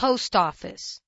post office.